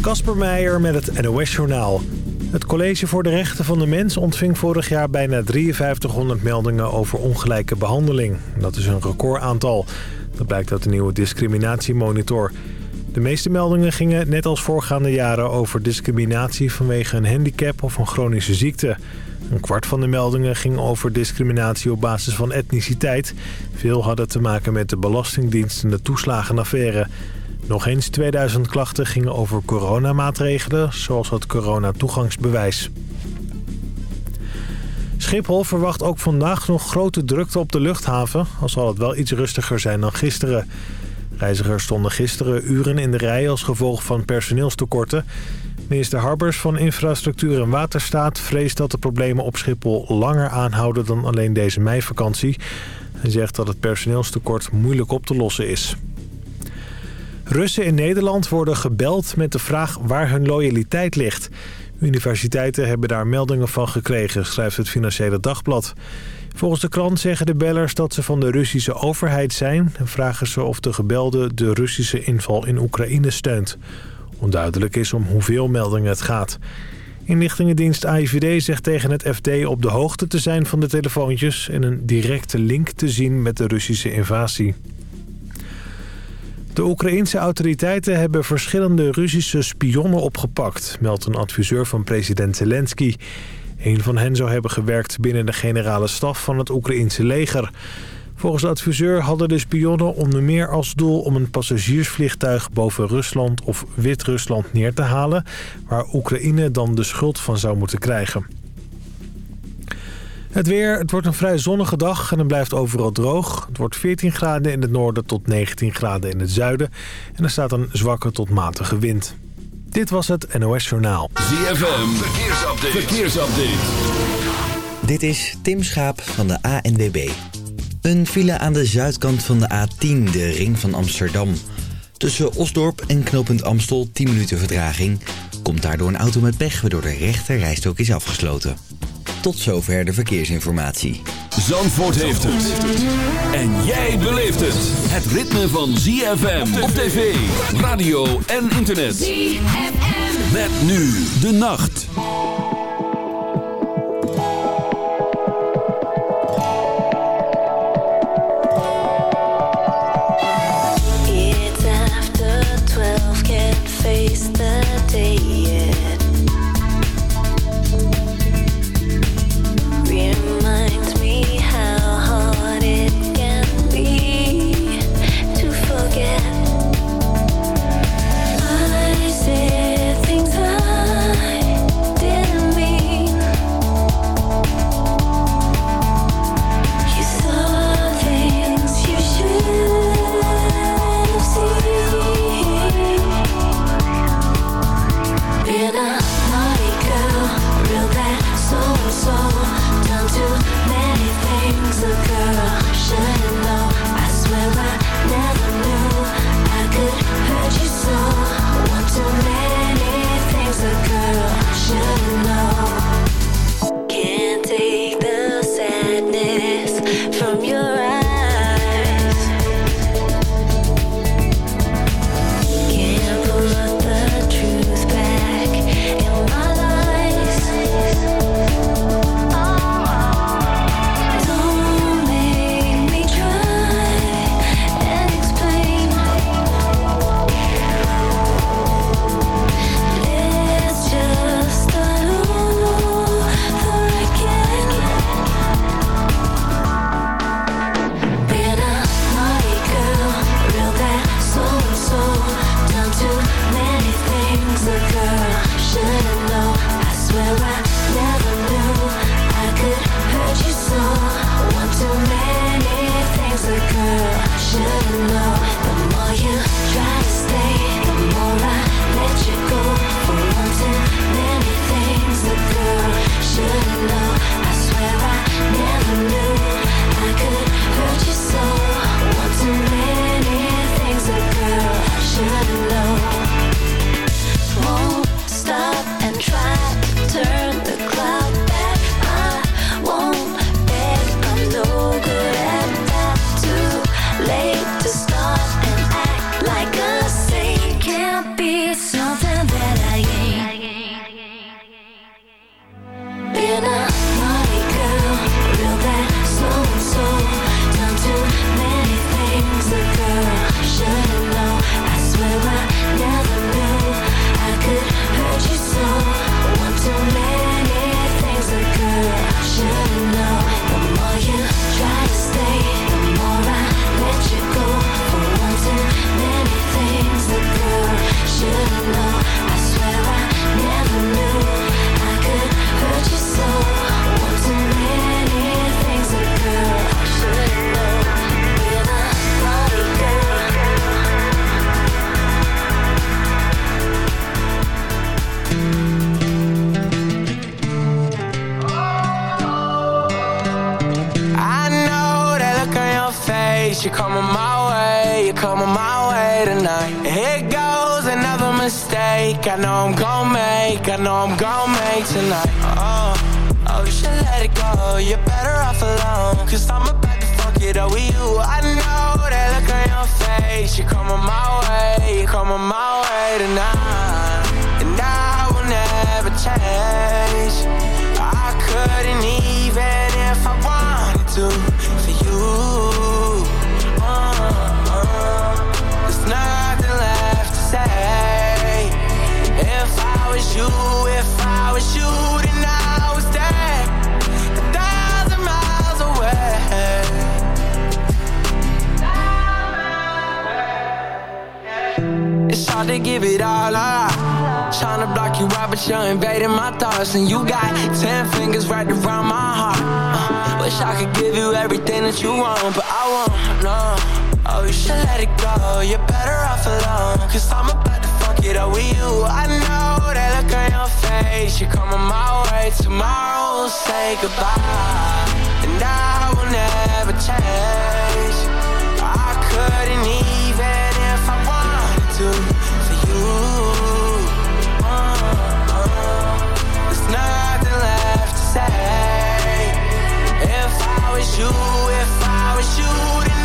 Kasper Meijer met het NOS-journaal. Het College voor de Rechten van de Mens ontving vorig jaar bijna 5300 meldingen over ongelijke behandeling. Dat is een recordaantal. Dat blijkt uit de nieuwe discriminatiemonitor. De meeste meldingen gingen net als voorgaande jaren over discriminatie vanwege een handicap of een chronische ziekte. Een kwart van de meldingen ging over discriminatie op basis van etniciteit. Veel hadden te maken met de Belastingdienst en de toeslagenaffaire. Nog eens 2000 klachten gingen over coronamaatregelen, zoals het coronatoegangsbewijs. Schiphol verwacht ook vandaag nog grote drukte op de luchthaven... al zal het wel iets rustiger zijn dan gisteren. Reizigers stonden gisteren uren in de rij als gevolg van personeelstekorten. Minister Harbers van Infrastructuur en Waterstaat vreest dat de problemen op Schiphol langer aanhouden dan alleen deze meivakantie. Hij zegt dat het personeelstekort moeilijk op te lossen is. Russen in Nederland worden gebeld met de vraag waar hun loyaliteit ligt. Universiteiten hebben daar meldingen van gekregen, schrijft het Financiële Dagblad. Volgens de krant zeggen de bellers dat ze van de Russische overheid zijn... en vragen ze of de gebelde de Russische inval in Oekraïne steunt. Onduidelijk is om hoeveel meldingen het gaat. Inlichtingendienst AIVD zegt tegen het FD op de hoogte te zijn van de telefoontjes... en een directe link te zien met de Russische invasie. De Oekraïense autoriteiten hebben verschillende Russische spionnen opgepakt... meldt een adviseur van president Zelensky. Een van hen zou hebben gewerkt binnen de generale staf van het Oekraïense leger. Volgens de adviseur hadden de spionnen onder meer als doel om een passagiersvliegtuig boven Rusland of Wit-Rusland neer te halen... waar Oekraïne dan de schuld van zou moeten krijgen. Het weer, het wordt een vrij zonnige dag en het blijft overal droog. Het wordt 14 graden in het noorden tot 19 graden in het zuiden. En er staat een zwakke tot matige wind. Dit was het NOS Journaal. ZFM, verkeersupdate. verkeersupdate. Dit is Tim Schaap van de ANWB. Een file aan de zuidkant van de A10, de ring van Amsterdam. Tussen Osdorp en knooppunt Amstel 10 minuten vertraging. Komt daardoor een auto met pech, waardoor de rechter rijstok is afgesloten. Tot zover de verkeersinformatie. Zandvoort heeft het. En jij beleeft het. Het ritme van ZFM op tv, radio en internet. ZFM. Met nu de nacht. You're coming my way, you're coming my way tonight. Here goes another mistake. I know I'm gon' make, I know I'm gon' make tonight. Oh, oh, you should let it go. You're better off alone. Cause I'm about to fuck it up with you. I know that look on your face. You're coming my way, you're coming my way tonight. And I will never change. I couldn't even if I wanted to for you. Was you, if I was you, then I would stay a thousand miles away. It's hard to give it all up. Trying to block you out, but you're invading my thoughts. And you got ten fingers right around my heart. Uh, wish I could give you everything that you want, but I won't, no. Oh, you should let it go. You're better off alone. Cause I'm about fuck up with you. I know that look on your face. You're coming my way. Tomorrow we'll say goodbye. And I will never change. I couldn't even if I wanted to for you. Uh-huh. There's nothing left to say. If I was you, if I was you,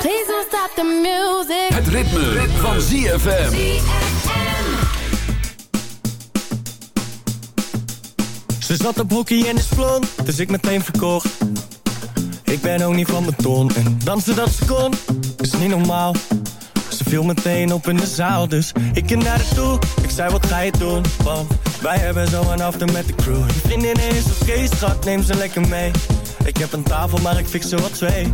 please don't stop the music. Het ritme, van ZFM. Ze zat op hockey en is blond, dus ik meteen verkocht. Ik ben ook niet van beton en dansen dat ze kon, is niet normaal. Ze viel meteen op in de zaal, dus ik ging naar haar toe. Ik zei, wat ga je doen? Want wij hebben zo een after met de crew. Je vriendin is oké, schat, neem ze lekker mee. Ik heb een tafel, maar ik fix er wat twee.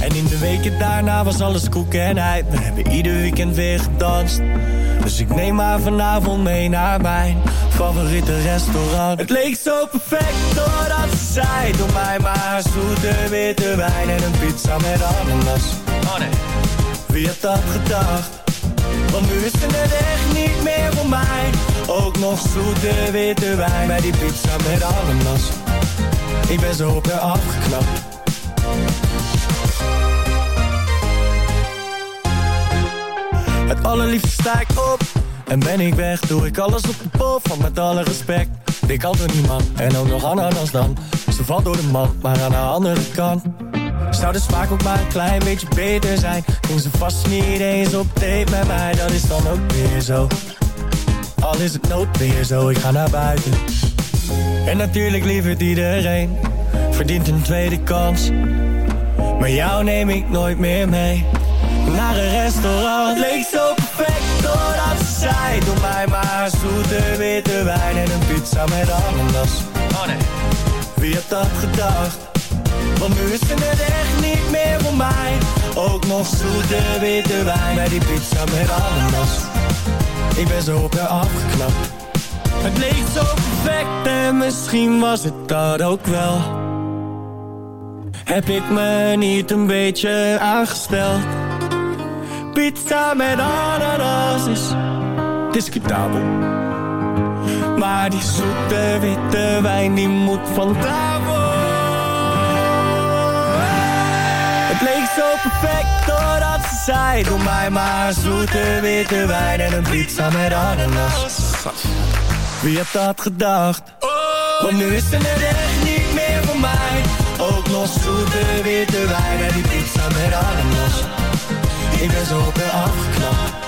En in de weken daarna was alles koek en ei. We hebben ieder weekend weer gedanst. Dus ik neem haar vanavond mee naar mijn favoriete restaurant. Het leek zo perfect doordat ze zei: Doe mij maar zoete witte wijn en een pizza met ananas. Oh nee. Wie had dat gedacht? Want nu is net echt niet meer voor mij. Ook nog zoete witte wijn bij die pizza met ananas. Ik ben zo op haar afgeknapt. Het allerliefste sta ik op. En ben ik weg, doe ik alles op de pop Van met alle respect Ik had er niemand. En ook nog ananas dan. Ze valt door de mand, maar aan de andere kant. Zou de smaak ook maar een klein beetje beter zijn? Ging ze vast niet eens op date met mij Dat is dan ook weer zo. Al is het noodweer zo, ik ga naar buiten En natuurlijk lieverd iedereen Verdient een tweede kans. Maar jou neem ik nooit meer mee. Naar een restaurant Leek zo perfect doordat ze zei Doe mij maar zoete witte wijn En een pizza met ananas. Oh nee. Wie had dat gedacht? Want nu is net echt niet meer voor mij. Ook nog zoete witte wijn Bij die pizza met ananas. Ik ben zo op haar afgeknapt Het leek zo perfect En misschien was het dat ook wel Heb ik me niet een beetje aangesteld Pizza met ananas is discutabel. Maar die zoete witte wijn die moet van tafel. Het leek zo perfect doordat ze zei Doe mij maar zoete witte wijn en een pizza met ananas Wie had dat gedacht? Want nu is ze net echt niet meer voor mij. Ook nog zoete witte wijn en die pizza met ananas ik ben zo op haar afgeknapt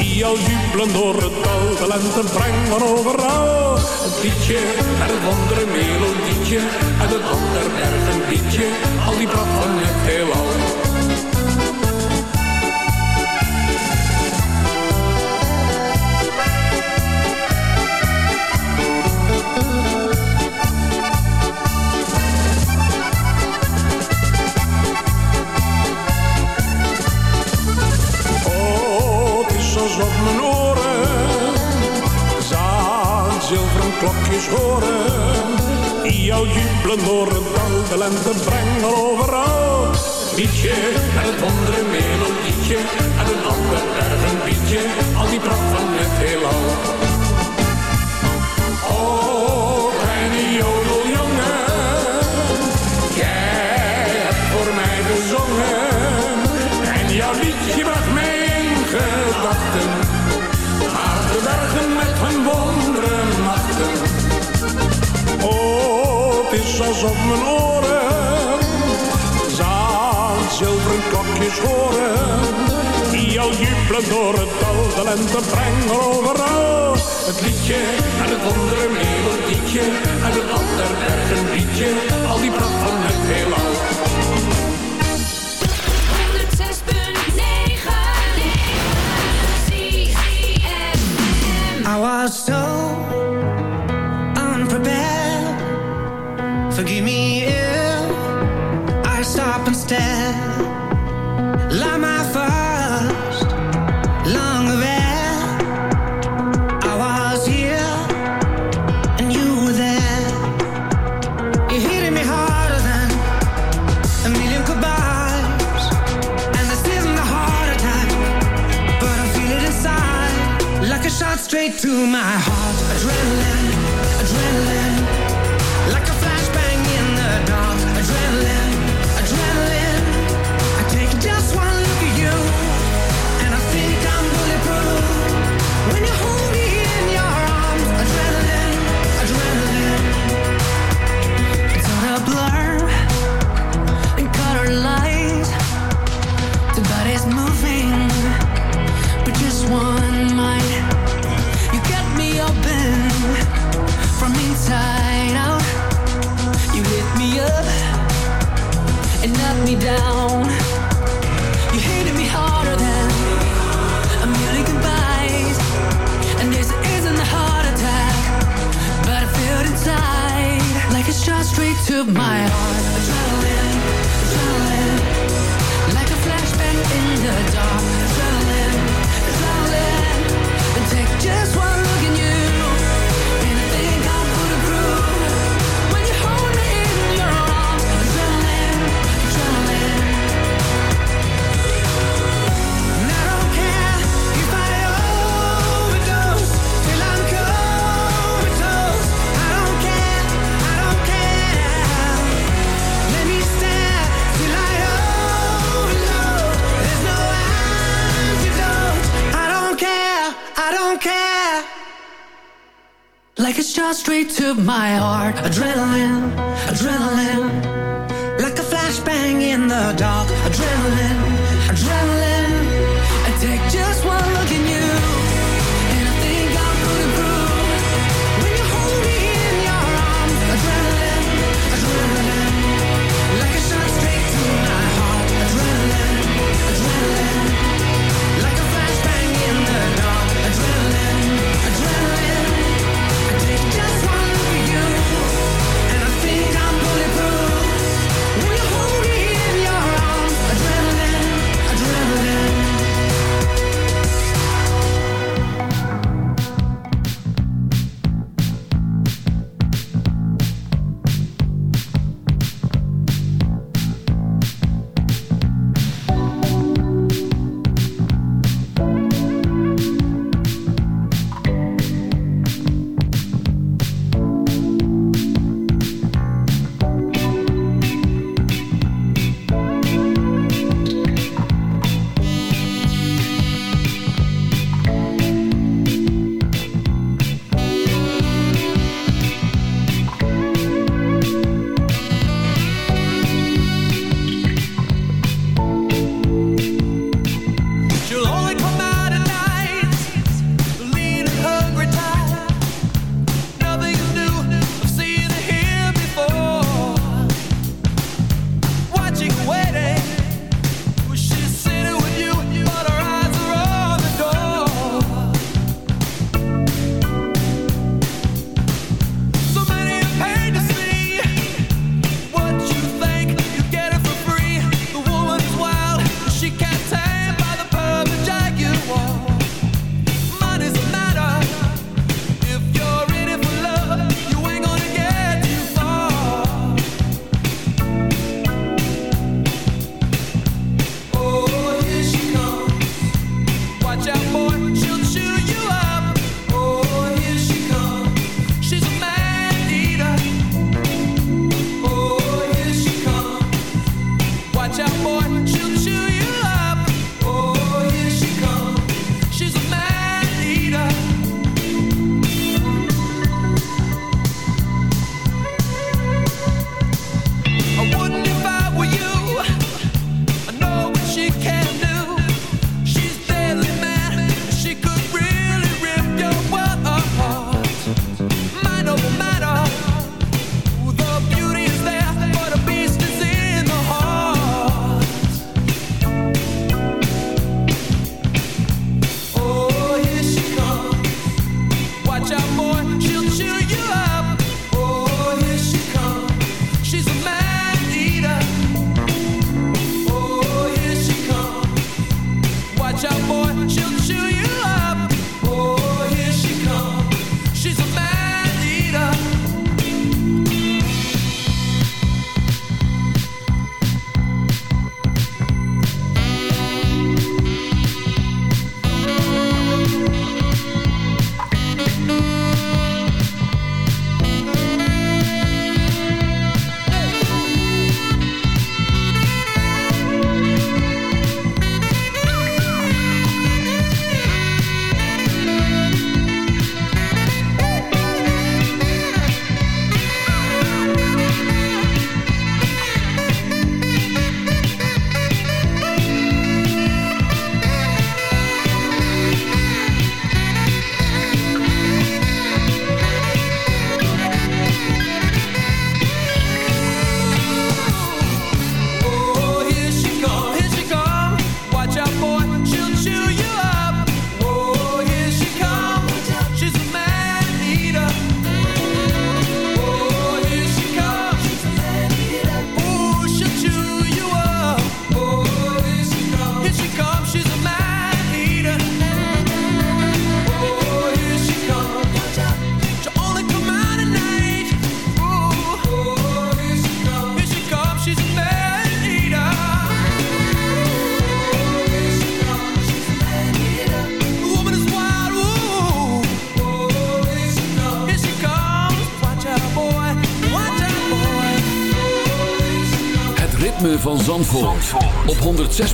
die al jubelen door het dal. De lente brengen van overal. Een liedje een andere melodietje en een ander berg een liedje. Al die brand van het heelal. zachtjes horen. Die jou jubelen horen het de lente brengen overal. Liedje, en het andere melodietje, en een ander erg een bietje, al die pracht van het heelal. op mijn oren. zaal zilveren klokjes horen. Die al jubelen door het dal. De lente brengen overal. Het liedje en het andere melodietje. En het to my heart. Adrenaline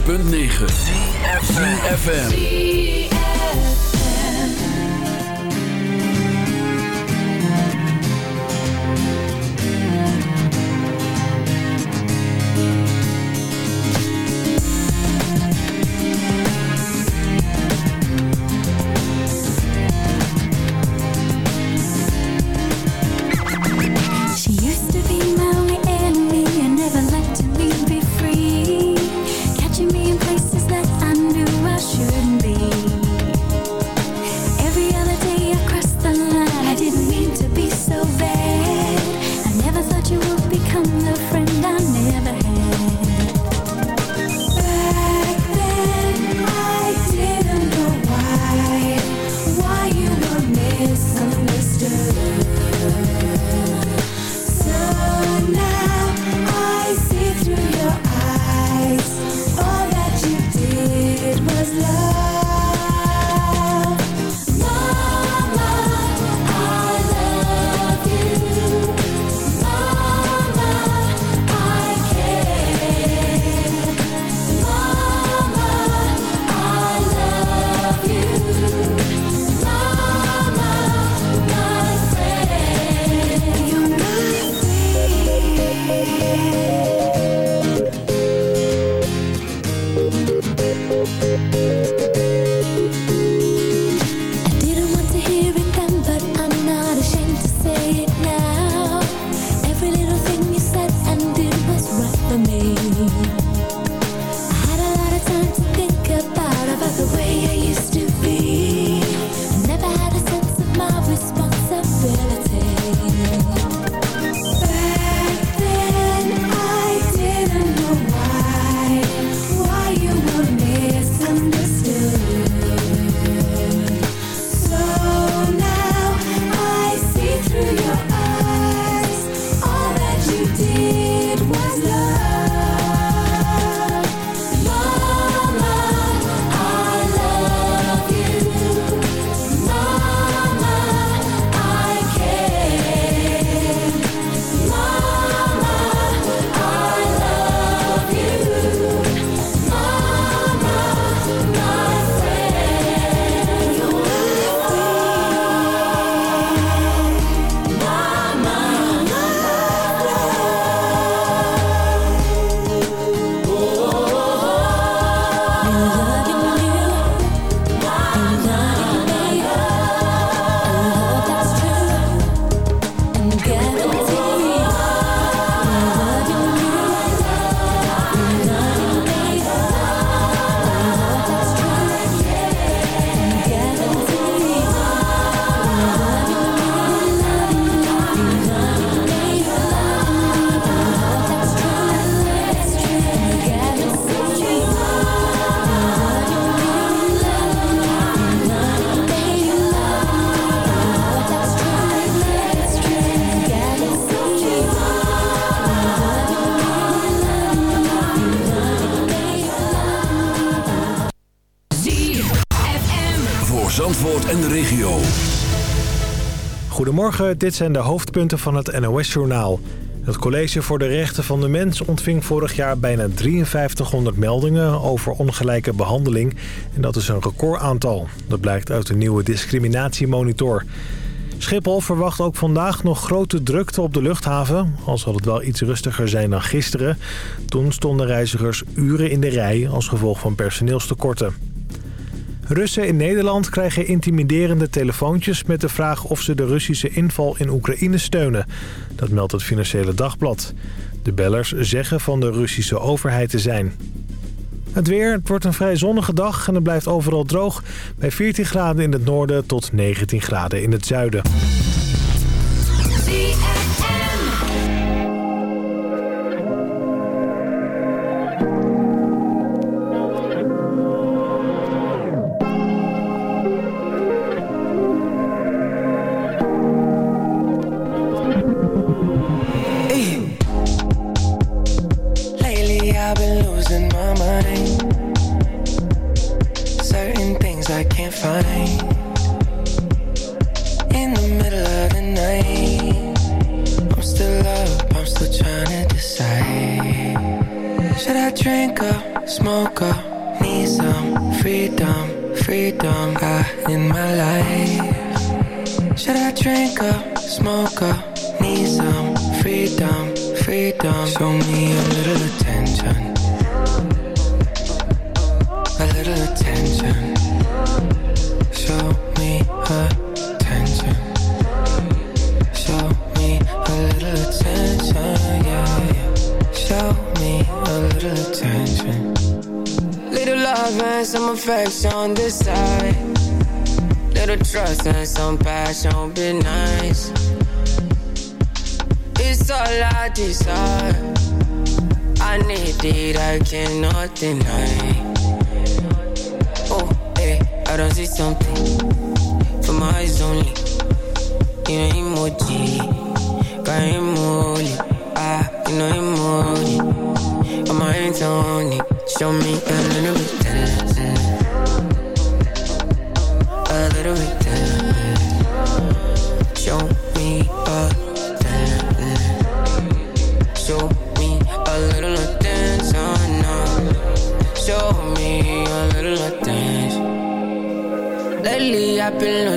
106.9 CFFM Goedemorgen, dit zijn de hoofdpunten van het NOS-journaal. Het College voor de Rechten van de Mens ontving vorig jaar bijna 5300 meldingen over ongelijke behandeling. En dat is een recordaantal. Dat blijkt uit de nieuwe discriminatiemonitor. Schiphol verwacht ook vandaag nog grote drukte op de luchthaven. Al zal het wel iets rustiger zijn dan gisteren. Toen stonden reizigers uren in de rij als gevolg van personeelstekorten. Russen in Nederland krijgen intimiderende telefoontjes met de vraag of ze de Russische inval in Oekraïne steunen. Dat meldt het Financiële Dagblad. De bellers zeggen van de Russische overheid te zijn. Het weer, het wordt een vrij zonnige dag en het blijft overal droog. Bij 14 graden in het noorden tot 19 graden in het zuiden.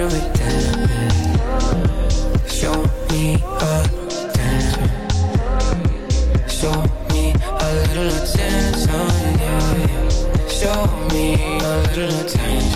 A little bit. Show me attention. Show me a little attention. Show me a little attention.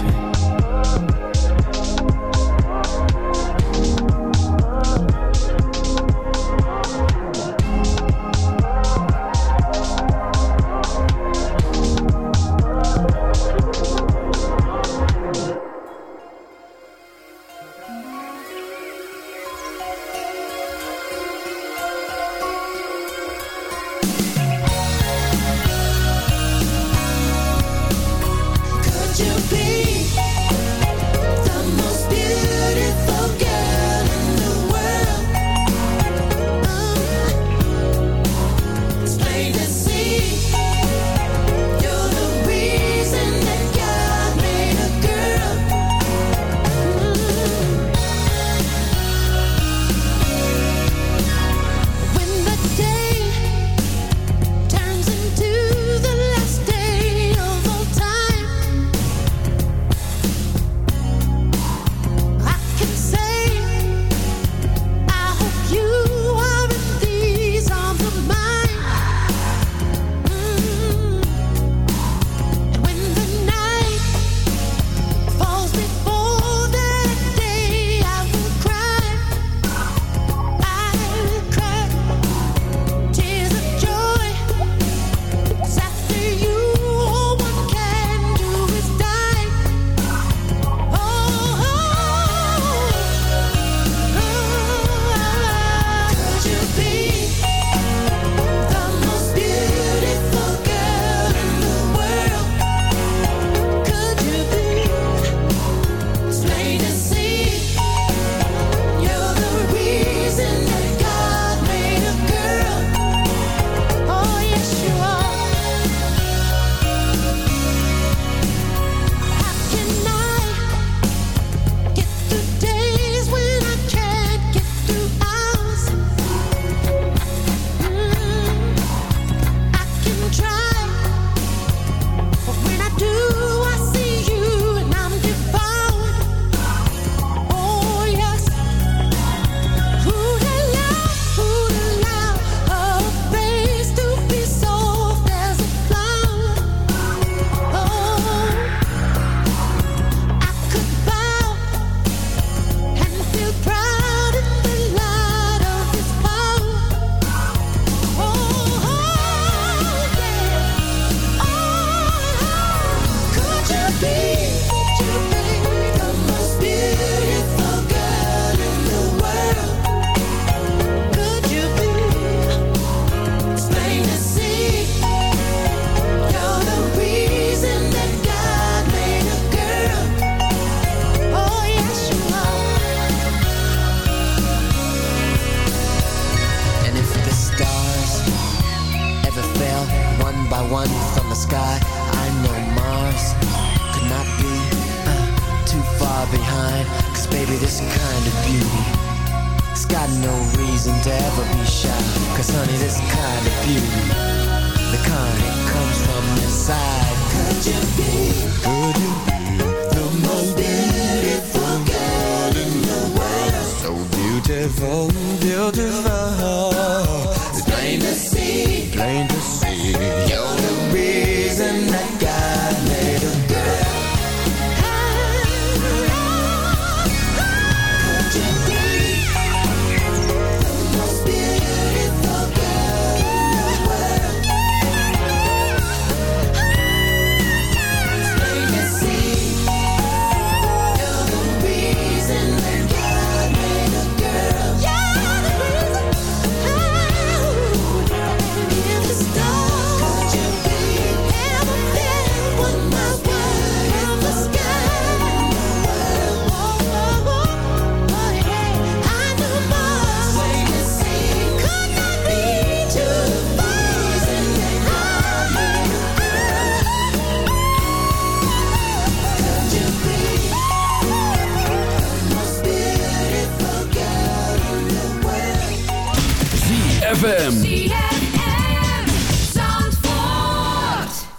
ZFM.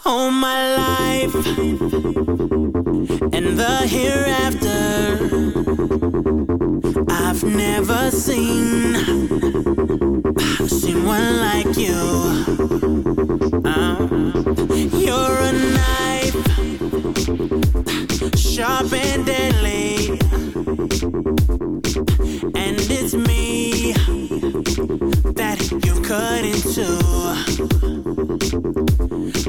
All my life and the hereafter, I've never seen seen one like you. Uh, you're a knife, sharp and deadly, and it's me cut.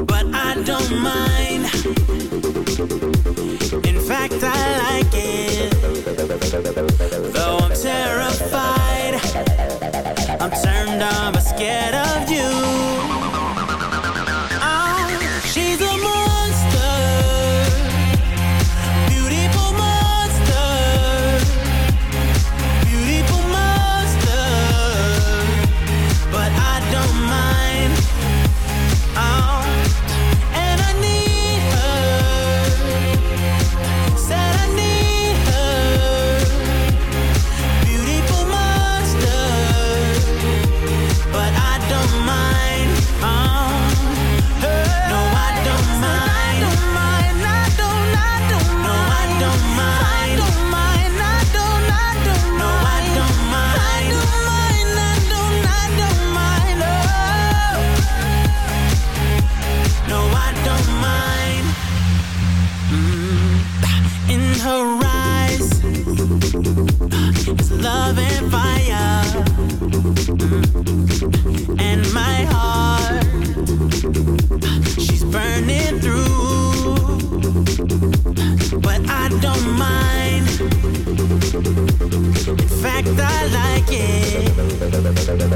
But I don't mind. love and fire. Mm. And my heart, she's burning through. But I don't mind. In fact, I like it.